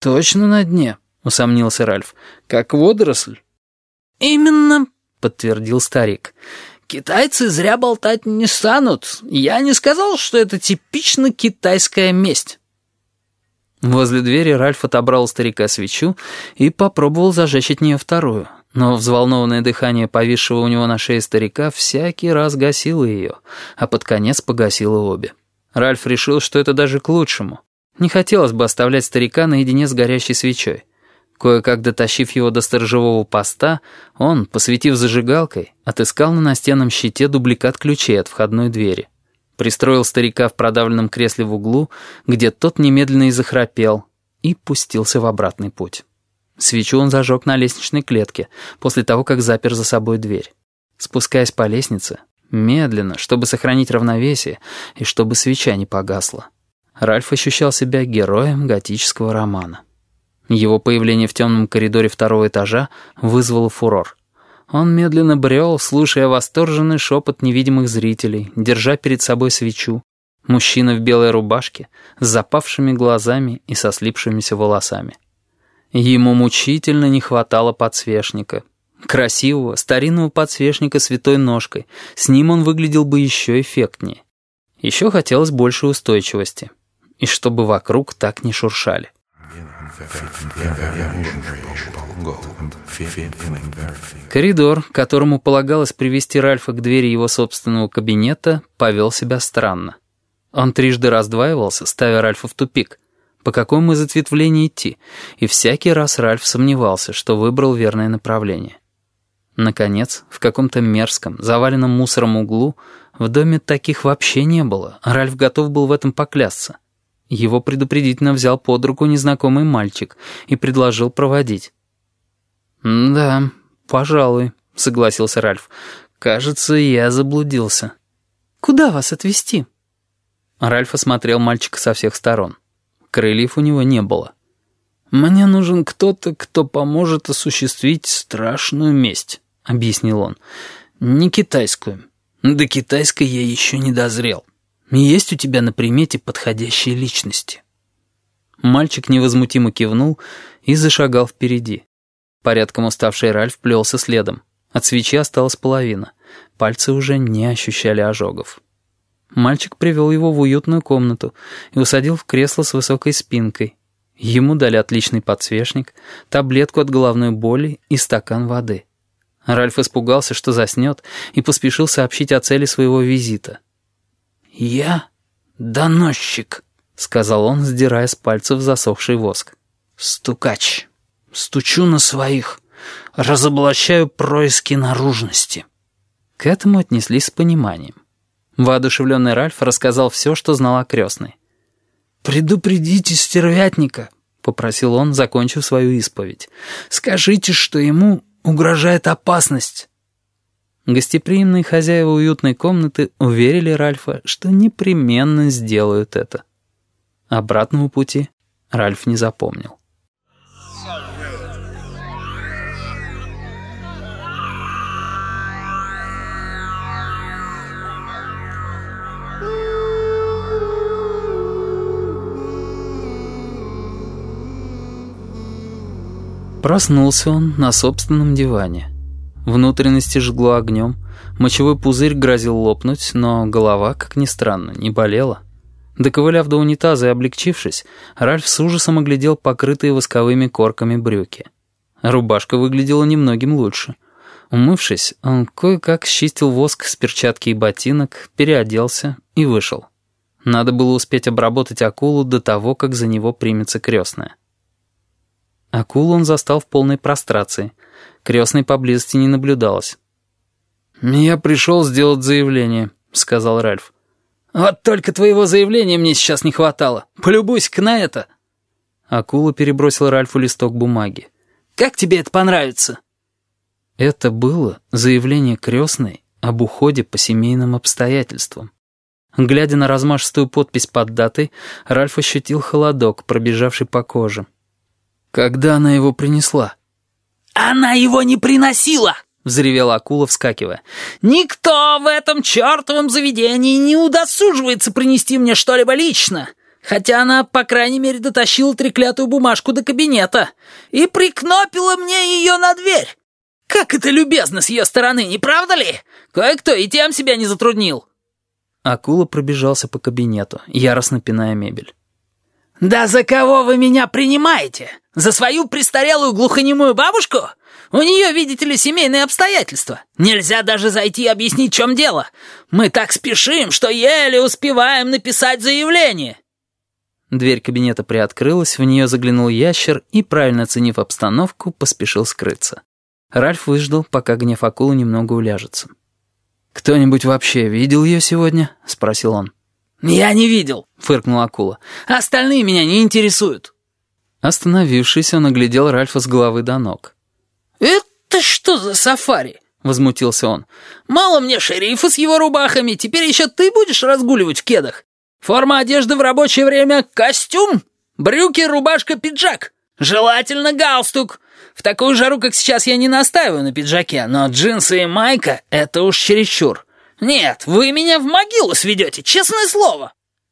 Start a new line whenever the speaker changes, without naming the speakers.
«Точно на дне», — усомнился Ральф. «Как водоросль».
«Именно», — подтвердил старик. «Китайцы зря болтать не станут. Я не сказал, что это типично китайская месть».
Возле двери Ральф отобрал у старика свечу и попробовал зажечь от нее вторую. Но взволнованное дыхание повисшего у него на шее старика всякий раз гасило ее, а под конец погасило обе. Ральф решил, что это даже к лучшему. Не хотелось бы оставлять старика наедине с горящей свечой. Кое-как дотащив его до сторожевого поста, он, посветив зажигалкой, отыскал на настенном щите дубликат ключей от входной двери. Пристроил старика в продавленном кресле в углу, где тот немедленно и захрапел, и пустился в обратный путь. Свечу он зажег на лестничной клетке, после того, как запер за собой дверь. Спускаясь по лестнице, медленно, чтобы сохранить равновесие и чтобы свеча не погасла, Ральф ощущал себя героем готического романа. Его появление в темном коридоре второго этажа вызвало фурор. Он медленно брел, слушая восторженный шепот невидимых зрителей, держа перед собой свечу. Мужчина в белой рубашке, с запавшими глазами и со слипшимися волосами. Ему мучительно не хватало подсвечника. Красивого, старинного подсвечника с витой ножкой. С ним он выглядел бы еще эффектнее. Еще хотелось больше устойчивости. И чтобы вокруг так не шуршали. Коридор, которому полагалось привести Ральфа к двери его собственного кабинета, повел себя странно. Он трижды раздваивался, ставя Ральфа в тупик. По какому из ответвлений идти? И всякий раз Ральф сомневался, что выбрал верное направление. Наконец, в каком-то мерзком, заваленном мусором углу, в доме таких вообще не было. Ральф готов был в этом поклясться. Его предупредительно взял под руку незнакомый мальчик и предложил проводить. «Да, пожалуй», — согласился Ральф. «Кажется, я заблудился».
«Куда вас отвезти?»
Ральф осмотрел мальчика со всех сторон. Крыльев у него не было. «Мне нужен кто-то, кто поможет осуществить страшную месть», — объяснил он. «Не китайскую. До китайской я еще не дозрел». Есть у тебя на примете подходящие личности?» Мальчик невозмутимо кивнул и зашагал впереди. Порядком уставший Ральф плелся следом. От свечи осталась половина. Пальцы уже не ощущали ожогов. Мальчик привел его в уютную комнату и усадил в кресло с высокой спинкой. Ему дали отличный подсвечник, таблетку от головной боли и стакан воды. Ральф испугался, что заснет, и поспешил сообщить о цели своего визита — «Я доносчик», — сказал он, сдирая с пальцев засохший воск. «Стукач. Стучу на своих. Разоблачаю происки наружности». К этому отнеслись с пониманием. Воодушевленный Ральф рассказал все, что знал о крестной. «Предупредите стервятника», — попросил он, закончив свою исповедь. «Скажите, что ему угрожает опасность». Гостеприимные хозяева уютной комнаты уверили Ральфа, что непременно сделают это. Обратного пути Ральф не запомнил. Проснулся он на собственном диване. Внутренности жгло огнем, мочевой пузырь грозил лопнуть, но голова, как ни странно, не болела. Доковыляв до унитаза и облегчившись, Ральф с ужасом оглядел покрытые восковыми корками брюки. Рубашка выглядела немногим лучше. Умывшись, он кое-как счистил воск с перчатки и ботинок, переоделся и вышел. Надо было успеть обработать акулу до того, как за него примется крестная. Акулу он застал в полной прострации — Крестной поблизости не наблюдалось. «Я пришел сделать заявление», — сказал Ральф. «Вот только твоего заявления мне сейчас не хватало. Полюбуйся-ка на это». Акула перебросила Ральфу листок бумаги. «Как тебе это понравится?» Это было заявление крестной об уходе по семейным обстоятельствам. Глядя на размашистую подпись под датой, Ральф ощутил холодок, пробежавший по коже. «Когда она его принесла?»
«Она его не приносила!» — взревела акула, вскакивая. «Никто в этом чертовом заведении не удосуживается принести мне что-либо лично.
Хотя она, по крайней мере, дотащила треклятую бумажку до кабинета и прикнопила мне ее на дверь. Как это любезно с ее стороны, не правда ли? Кое-кто и тем себя не затруднил».
Акула пробежался по кабинету, яростно пиная мебель.
«Да за кого вы меня принимаете? За свою престарелую глухонемую бабушку? У нее, видите ли, семейные обстоятельства. Нельзя даже зайти и объяснить, в чем дело. Мы так спешим, что еле успеваем написать заявление».
Дверь кабинета приоткрылась, в нее заглянул ящер и, правильно оценив обстановку, поспешил скрыться. Ральф выждал, пока гнев акулы немного уляжется. «Кто-нибудь вообще видел ее сегодня?» — спросил он.
«Я не видел», — фыркнула акула. «Остальные меня не интересуют».
Остановившись, он оглядел Ральфа с головы до ног.
«Это что за сафари?» — возмутился он. «Мало мне шерифа с его рубахами, теперь еще ты будешь разгуливать в кедах. Форма одежды в рабочее время — костюм, брюки, рубашка, пиджак. Желательно галстук. В такую жару, как сейчас, я не настаиваю на пиджаке, но джинсы и майка — это уж чересчур. Нет, вы меня в могилу сведете, честное слово».